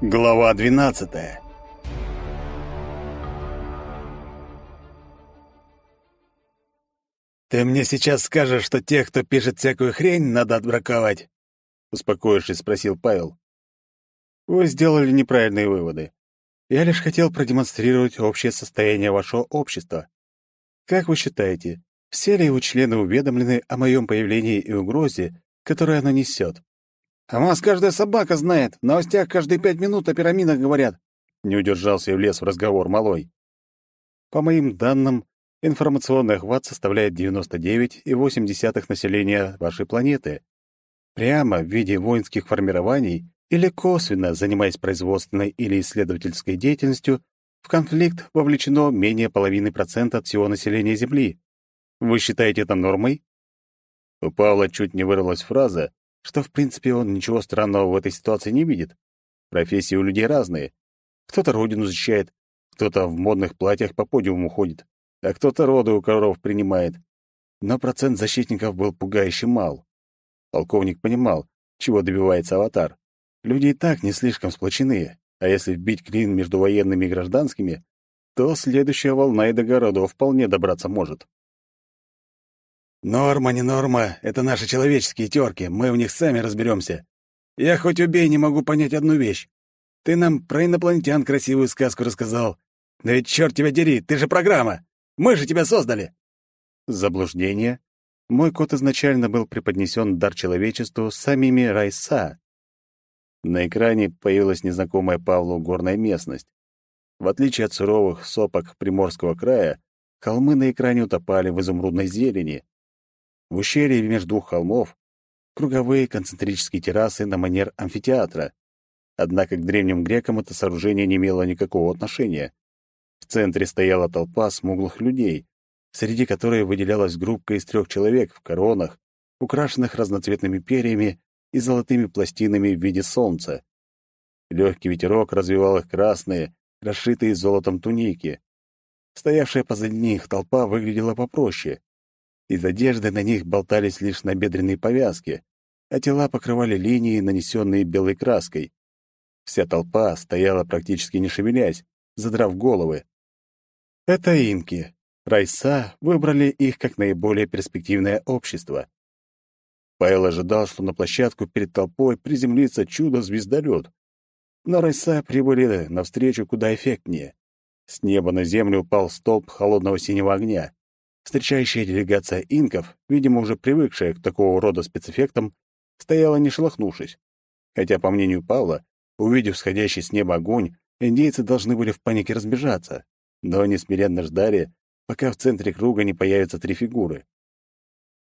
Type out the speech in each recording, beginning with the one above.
Глава двенадцатая «Ты мне сейчас скажешь, что тех, кто пишет всякую хрень, надо отбраковать?» Успокоившись, спросил Павел. «Вы сделали неправильные выводы. Я лишь хотел продемонстрировать общее состояние вашего общества. Как вы считаете, все ли его члены уведомлены о моем появлении и угрозе, которую оно несет?» «А вас каждая собака знает. В новостях каждые пять минут о пирамидах говорят». Не удержался и влез в разговор малой. По моим данным, информационный охват составляет 99,8 населения вашей планеты. Прямо в виде воинских формирований или косвенно, занимаясь производственной или исследовательской деятельностью, в конфликт вовлечено менее половины процента от всего населения Земли. Вы считаете это нормой? У Павла чуть не вырвалась фраза, что, в принципе, он ничего странного в этой ситуации не видит. Профессии у людей разные. Кто-то родину защищает, кто-то в модных платьях по подиуму ходит а кто-то роды у коров принимает. Но процент защитников был пугающе мал. Полковник понимал, чего добивается аватар. Люди и так не слишком сплочены, а если вбить клин между военными и гражданскими, то следующая волна и до городов вполне добраться может. «Норма, не норма — это наши человеческие терки, мы в них сами разберемся. Я хоть убей не могу понять одну вещь. Ты нам про инопланетян красивую сказку рассказал. Но ведь черт тебя дери, ты же программа! Мы же тебя создали!» Заблуждение. Мой код изначально был преподнесен дар человечеству самими Райса. На экране появилась незнакомая Павлу горная местность. В отличие от суровых сопок Приморского края, холмы на экране утопали в изумрудной зелени. В ущелье между двух холмов круговые концентрические террасы на манер амфитеатра. Однако к древним грекам это сооружение не имело никакого отношения. В центре стояла толпа смуглых людей, среди которой выделялась группа из трех человек в коронах, украшенных разноцветными перьями и золотыми пластинами в виде солнца. Легкий ветерок развивал их красные, расшитые золотом туники. Стоявшая позади них толпа выглядела попроще. Из одежды на них болтались лишь набедренные повязки, а тела покрывали линии, нанесенные белой краской. Вся толпа стояла практически не шевелясь, задрав головы. Это инки. Райса выбрали их как наиболее перспективное общество. Павел ожидал, что на площадку перед толпой приземлится чудо-звездолет. Но Райса прибыли навстречу куда эффектнее. С неба на землю упал столб холодного синего огня. Встречающая делегация инков, видимо, уже привыкшая к такого рода спецэффектам, стояла не шелохнувшись. Хотя, по мнению Павла, увидев сходящий с неба огонь, индейцы должны были в панике разбежаться но они смиренно ждали, пока в центре круга не появятся три фигуры.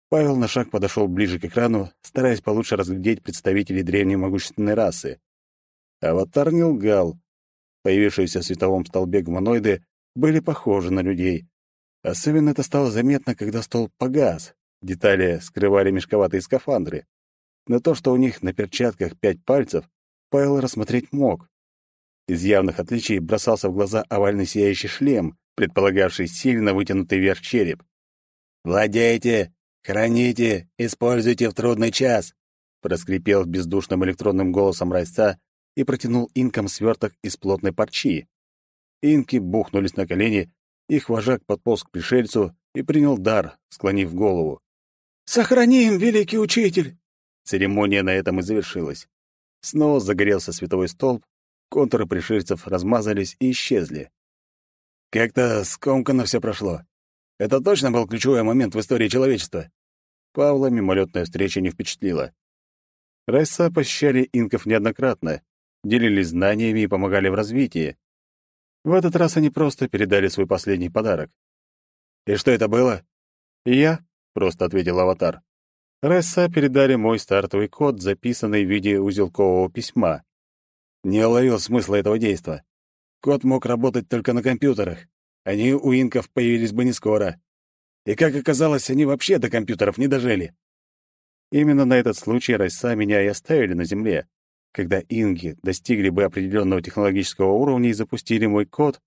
Павел на шаг подошел ближе к экрану, стараясь получше разглядеть представителей древней могущественной расы. Аватар не лгал. Появившиеся в световом столбе гуманоиды были похожи на людей. Особенно это стало заметно, когда столб погас. Детали скрывали мешковатые скафандры. Но то, что у них на перчатках пять пальцев, Павел рассмотреть мог. Из явных отличий бросался в глаза овальный сияющий шлем, предполагавший сильно вытянутый вверх череп. «Владейте, храните, используйте в трудный час», проскрипел бездушным электронным голосом Райса и протянул инкам сверток из плотной парчи. Инки бухнулись на колени, их вожак подполз к пришельцу и принял дар, склонив голову. «Сохраним, великий учитель!» Церемония на этом и завершилась. Снова загорелся световой столб, Контуры пришельцев размазались и исчезли. Как-то скомканно все прошло. Это точно был ключевой момент в истории человечества. Павла мимолетная встреча не впечатлила. Райса посещали инков неоднократно, делились знаниями и помогали в развитии. В этот раз они просто передали свой последний подарок. «И что это было?» «Я», — просто ответил аватар. Райса передали мой стартовый код, записанный в виде узелкового письма. Не уловил смысла этого действа. Код мог работать только на компьютерах. Они у инков появились бы не скоро. И, как оказалось, они вообще до компьютеров не дожили. Именно на этот случай Райса меня и оставили на Земле. Когда инги достигли бы определенного технологического уровня и запустили мой код...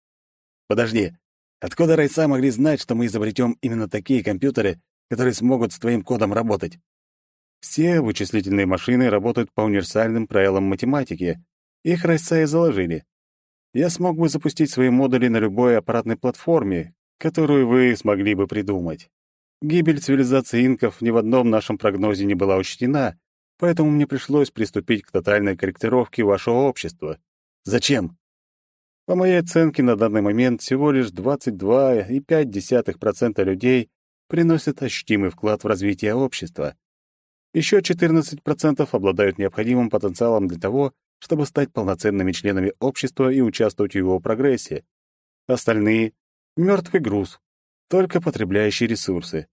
Подожди, Откуда Райса могли знать, что мы изобретем именно такие компьютеры, которые смогут с твоим кодом работать? Все вычислительные машины работают по универсальным правилам математики. Их Райса и заложили. Я смог бы запустить свои модули на любой аппаратной платформе, которую вы смогли бы придумать. Гибель цивилизации инков ни в одном нашем прогнозе не была учтена, поэтому мне пришлось приступить к тотальной корректировке вашего общества. Зачем? По моей оценке, на данный момент всего лишь 22,5% людей приносят ощутимый вклад в развитие общества. Еще 14% обладают необходимым потенциалом для того, чтобы стать полноценными членами общества и участвовать в его прогрессе. Остальные — мертвый груз, только потребляющие ресурсы.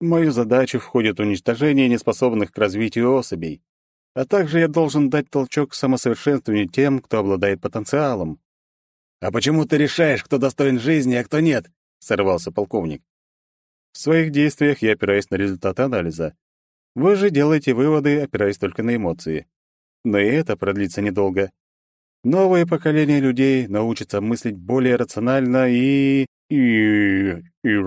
В мою задачу входит уничтожение неспособных к развитию особей, а также я должен дать толчок к самосовершенствованию тем, кто обладает потенциалом. «А почему ты решаешь, кто достоин жизни, а кто нет?» — сорвался полковник. В своих действиях я опираюсь на результаты анализа. Вы же делаете выводы, опираясь только на эмоции. Но и это продлится недолго. Новое поколение людей научится мыслить более рационально и... и... и...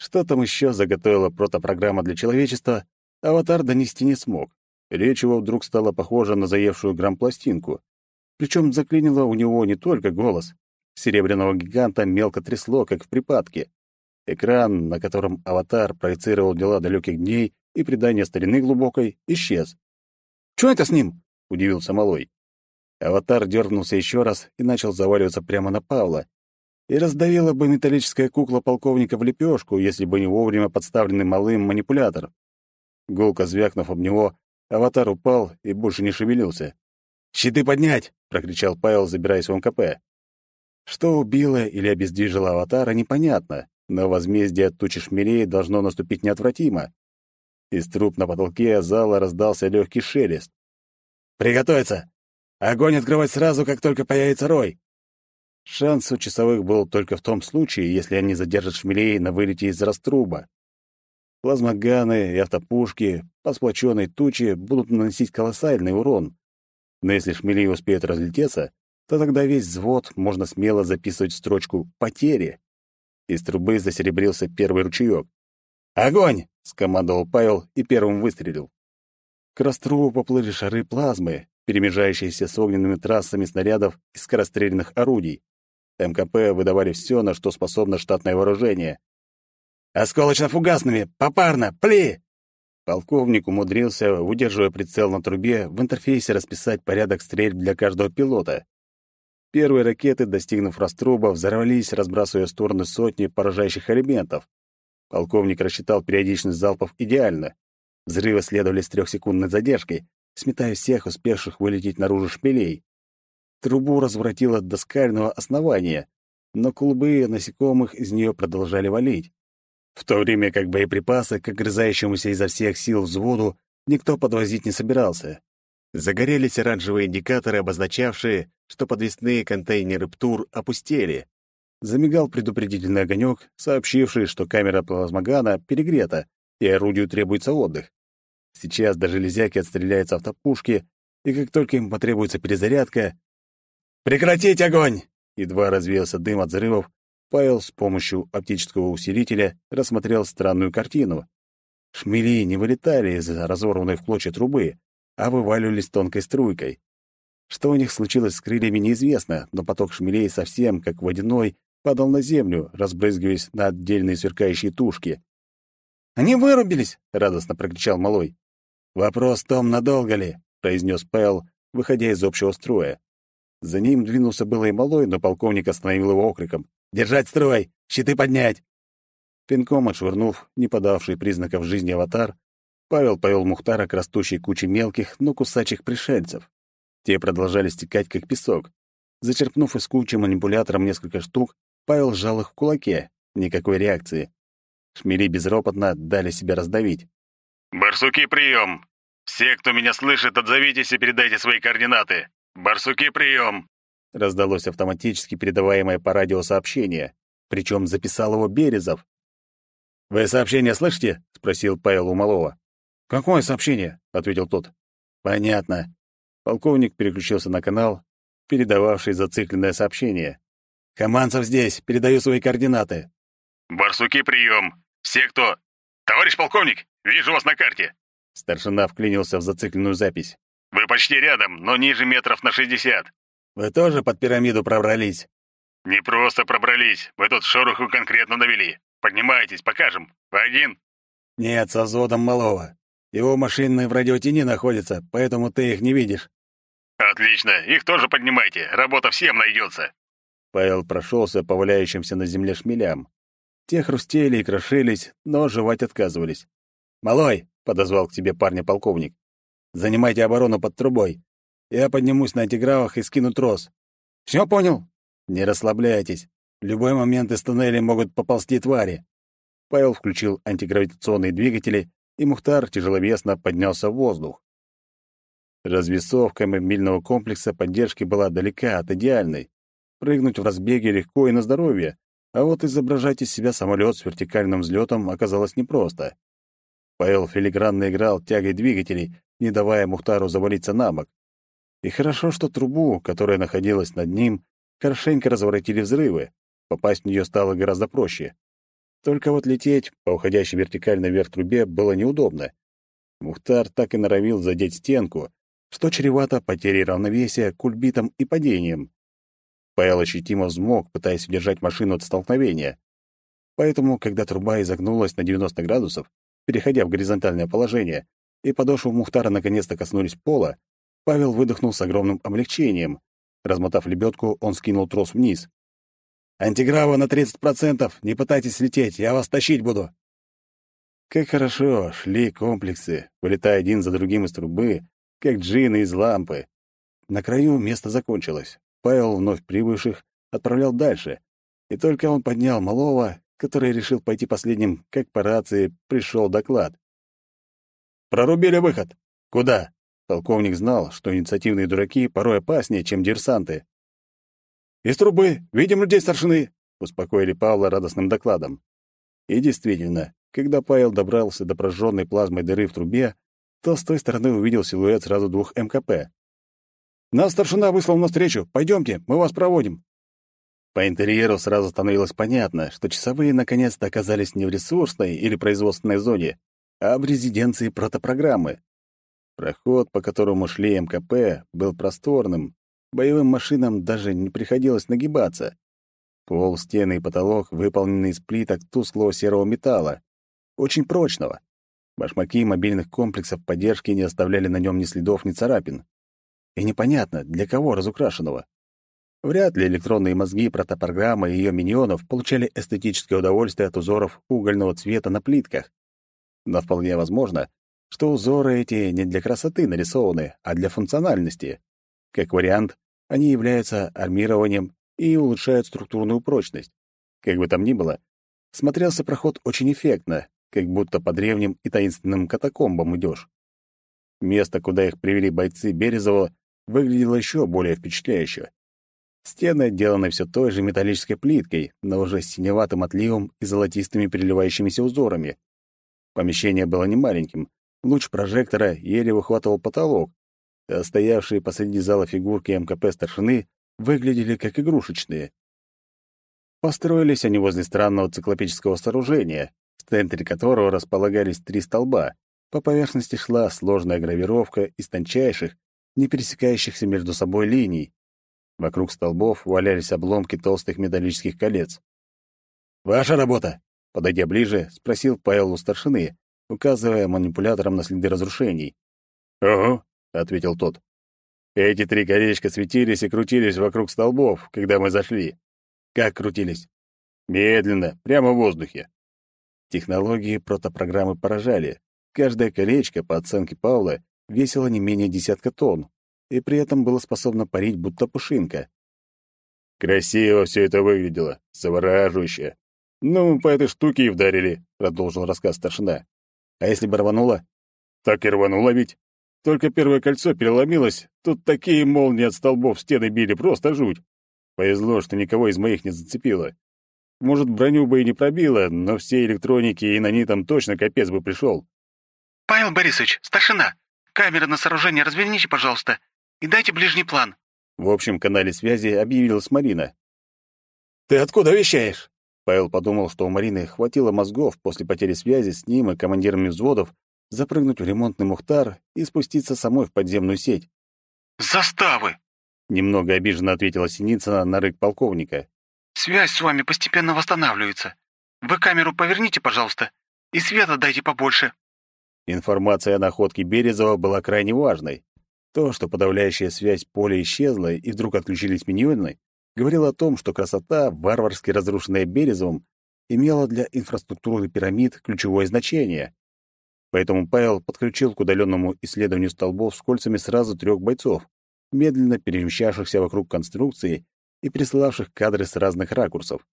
Что там еще заготовила протопрограмма для человечества, аватар донести не смог. Речь его вдруг стала похожа на заевшую грампластинку. Причем заклинило у него не только голос. Серебряного гиганта мелко трясло, как в припадке. Экран, на котором аватар проецировал дела далеких дней и предания старины глубокой, исчез. «Чё это с ним?» — удивился Малой. Аватар дернулся еще раз и начал заваливаться прямо на Павла. И раздавила бы металлическая кукла полковника в лепешку, если бы не вовремя подставленный малым манипулятор. Гулко звякнув об него, аватар упал и больше не шевелился. «Щиты поднять!» — прокричал Павел, забираясь в МКП. Что убило или обездвижило аватара, непонятно, но возмездие от тучи шмелей должно наступить неотвратимо. Из труб на потолке зала раздался легкий шелест. «Приготовиться! Огонь открывать сразу, как только появится рой!» Шанс у часовых был только в том случае, если они задержат шмелей на вылете из раструба. Плазмоганы и автопушки по сплоченной туче будут наносить колоссальный урон. Но если шмели успеют разлететься, то тогда весь взвод можно смело записывать в строчку «потери». Из трубы засеребрился первый ручеёк. «Огонь!» — скомандовал Павел и первым выстрелил. К раструбу поплыли шары плазмы, перемежающиеся с огненными трассами снарядов и скорострельных орудий. МКП выдавали все, на что способно штатное вооружение. «Осколочно-фугасными! Попарно! Пли!» Полковник умудрился, удерживая прицел на трубе, в интерфейсе расписать порядок стрельб для каждого пилота. Первые ракеты, достигнув раструба, взорвались, разбрасывая в стороны сотни поражающих элементов. Полковник рассчитал периодичность залпов идеально. Взрывы следовали с трехсекундной задержкой, сметая всех успевших вылететь наружу шпилей. Трубу разворотило до скального основания, но клубы насекомых из нее продолжали валить в то время как боеприпасы к огрызающемуся изо всех сил взводу никто подвозить не собирался. Загорелись оранжевые индикаторы, обозначавшие, что подвесные контейнеры ПТУР опустели. Замигал предупредительный огонек, сообщивший, что камера плазмогана перегрета, и орудию требуется отдых. Сейчас до железяки отстреляются автопушки, и как только им потребуется перезарядка... «Прекратить огонь!» Едва развеялся дым от взрывов, Павел с помощью оптического усилителя рассмотрел странную картину. Шмели не вылетали из разорванной в клочья трубы, а вываливались тонкой струйкой. Что у них случилось с крыльями, неизвестно, но поток шмелей совсем, как водяной, падал на землю, разбрызгиваясь на отдельные сверкающие тушки. «Они вырубились!» — радостно прокричал Малой. «Вопрос в том, надолго ли?» — произнес Пэл, выходя из общего строя. За ним двинулся было и Малой, но полковник остановил его окриком. Держать строй! Щиты поднять!» Пинком отшвырнув не подавший признаков жизни аватар, Павел повел Мухтара к растущей куче мелких, но кусачих пришельцев. Те продолжали стекать, как песок. Зачерпнув из кучи манипулятором несколько штук, Павел сжал их в кулаке. Никакой реакции. Шмели безропотно дали себя раздавить. «Барсуки, прием! Все, кто меня слышит, отзовитесь и передайте свои координаты! Барсуки, прием!» Раздалось автоматически передаваемое по радио сообщение. Причем записал его Березов. «Вы сообщение слышите?» — спросил Павел у Малова. «Какое сообщение?» — ответил тот. «Понятно». Полковник переключился на канал, передававший зацикленное сообщение. Команцев здесь, передаю свои координаты. Барсуки, прием! Все, кто... Товарищ полковник, вижу вас на карте. Старшина вклинился в зацикленную запись. Вы почти рядом, но ниже метров на шестьдесят. Вы тоже под пирамиду пробрались? Не просто пробрались, вы тут шороху конкретно навели. Поднимайтесь, покажем. Вы один? Нет, с Азодом малого. Его машины в радиотени находятся, поэтому ты их не видишь. Отлично, их тоже поднимайте, работа всем найдется. Павел прошелся по валяющимся на земле шмелям. Те хрустели и крошились, но жевать отказывались. «Малой!» — подозвал к тебе парня полковник. «Занимайте оборону под трубой. Я поднимусь на антигравах и скину трос. Все понял? Не расслабляйтесь. В любой момент из туннеля могут поползти твари». Павел включил антигравитационные двигатели, и Мухтар тяжеловесно поднялся в воздух. Развесовка мобильного комплекса поддержки была далека от идеальной. Прыгнуть в разбеге легко и на здоровье, а вот изображать из себя самолет с вертикальным взлетом оказалось непросто. Павел филигранно играл тягой двигателей, не давая Мухтару завалиться на бок. И хорошо, что трубу, которая находилась над ним, хорошенько разворотили взрывы. Попасть в нее стало гораздо проще. Только вот лететь по уходящей вертикально вверх трубе было неудобно. Мухтар так и норовил задеть стенку, что чревато потерей равновесия, кульбитом и падением. Павел ощутимо взмок, пытаясь удержать машину от столкновения. Поэтому, когда труба изогнулась на 90 градусов, переходя в горизонтальное положение, и подошвы Мухтара наконец-то коснулись пола, Павел выдохнул с огромным облегчением. Размотав лебедку, он скинул трос вниз. «Антиграва на 30%! Не пытайтесь лететь, я вас тащить буду!» Как хорошо шли комплексы, вылетая один за другим из трубы, как джины из лампы. На краю место закончилось. Павел вновь прибывших отправлял дальше. И только он поднял малого, который решил пойти последним, как по рации пришел доклад. «Прорубили выход! Куда?» Полковник знал, что инициативные дураки порой опаснее, чем диверсанты. «Из трубы! Видим людей старшины!» — успокоили Павла радостным докладом. И действительно, когда Павел добрался до прожженной плазмой дыры в трубе, то с той стороны увидел силуэт сразу двух МКП. Нас старшина выслал навстречу. Пойдемте, мы вас проводим». По интерьеру сразу становилось понятно, что часовые наконец-то оказались не в ресурсной или производственной зоне, а в резиденции протопрограммы. Проход, по которому шли МКП, был просторным. Боевым машинам даже не приходилось нагибаться. Пол, стены и потолок выполнены из плиток тусклого серого металла, очень прочного. Башмаки мобильных комплексов поддержки не оставляли на нем ни следов, ни царапин. И непонятно, для кого разукрашенного. Вряд ли электронные мозги протопрограммы и ее миньонов получали эстетическое удовольствие от узоров угольного цвета на плитках. Но вполне возможно, что узоры эти не для красоты нарисованы, а для функциональности. Как вариант, они являются армированием и улучшают структурную прочность. Как бы там ни было, смотрелся проход очень эффектно, как будто по древним и таинственным катакомбам идешь. Место, куда их привели бойцы Березова, выглядело еще более впечатляюще. Стены отделаны все той же металлической плиткой, но уже с синеватым отливом и золотистыми переливающимися узорами. Помещение было немаленьким. Луч прожектора еле выхватывал потолок, а стоявшие посреди зала фигурки МКП старшины выглядели как игрушечные. Построились они возле странного циклопического сооружения, в центре которого располагались три столба. По поверхности шла сложная гравировка из тончайших, не пересекающихся между собой линий. Вокруг столбов валялись обломки толстых металлических колец. «Ваша работа!» — подойдя ближе, спросил Павел у старшины, указывая манипулятором на следы разрушений. «Ого!» — ответил тот. «Эти три колечка светились и крутились вокруг столбов, когда мы зашли». «Как крутились?» «Медленно, прямо в воздухе». Технологии протопрограммы поражали. Каждое колечко, по оценке Павла, весило не менее десятка тонн и при этом было способно парить, будто пушинка. «Красиво все это выглядело, завораживающе. Ну, по этой штуке и вдарили», — продолжил рассказ старшина. «А если бы рвануло?» «Так и рвануло ведь. Только первое кольцо переломилось, тут такие молнии от столбов стены били, просто жуть. Повезло, что никого из моих не зацепило. Может, броню бы и не пробило, но все электроники и на ней там точно капец бы пришел. «Павел Борисович, старшина, Камеры на сооружение разверните, пожалуйста, и дайте ближний план». В общем канале связи объявилась Марина. Ты откуда вещаешь?» Павел подумал, что у Марины хватило мозгов после потери связи с ним и командирами взводов запрыгнуть в ремонтный мухтар и спуститься самой в подземную сеть. «Заставы!» — немного обиженно ответила Синицына на рык полковника. «Связь с вами постепенно восстанавливается. Вы камеру поверните, пожалуйста, и света дайте побольше». Информация о находке Березова была крайне важной. То, что подавляющая связь поля исчезла и вдруг отключились миньоны, говорило о том, что красота, варварски разрушенная Березовым, имела для инфраструктуры пирамид ключевое значение. Поэтому Павел подключил к удаленному исследованию столбов с кольцами сразу трех бойцов, медленно перемещавшихся вокруг конструкции и присылавших кадры с разных ракурсов.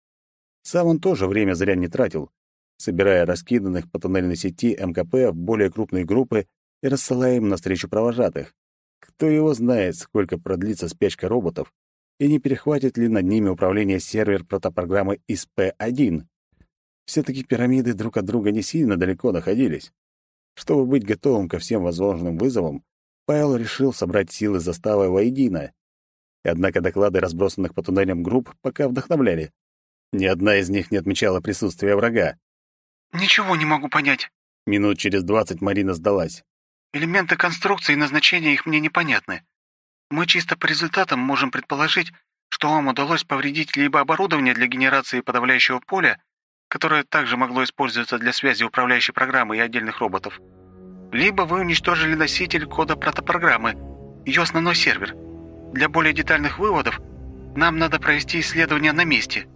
Сам он тоже время зря не тратил, собирая раскиданных по туннельной сети МКП в более крупные группы и рассылая им навстречу провожатых. Кто его знает, сколько продлится спячка роботов, и не перехватит ли над ними управление сервер протопрограммы ИСП-1. Все-таки пирамиды друг от друга не сильно далеко находились. Чтобы быть готовым ко всем возможным вызовам, Павел решил собрать силы заставы воедино. Однако доклады разбросанных по туннелям групп пока вдохновляли. Ни одна из них не отмечала присутствия врага. «Ничего не могу понять». Минут через двадцать Марина сдалась. «Элементы конструкции и назначения их мне непонятны. Мы чисто по результатам можем предположить, что вам удалось повредить либо оборудование для генерации подавляющего поля, которое также могло использоваться для связи управляющей программы и отдельных роботов, либо вы уничтожили носитель кода протопрограммы, ее основной сервер. Для более детальных выводов нам надо провести исследование на месте».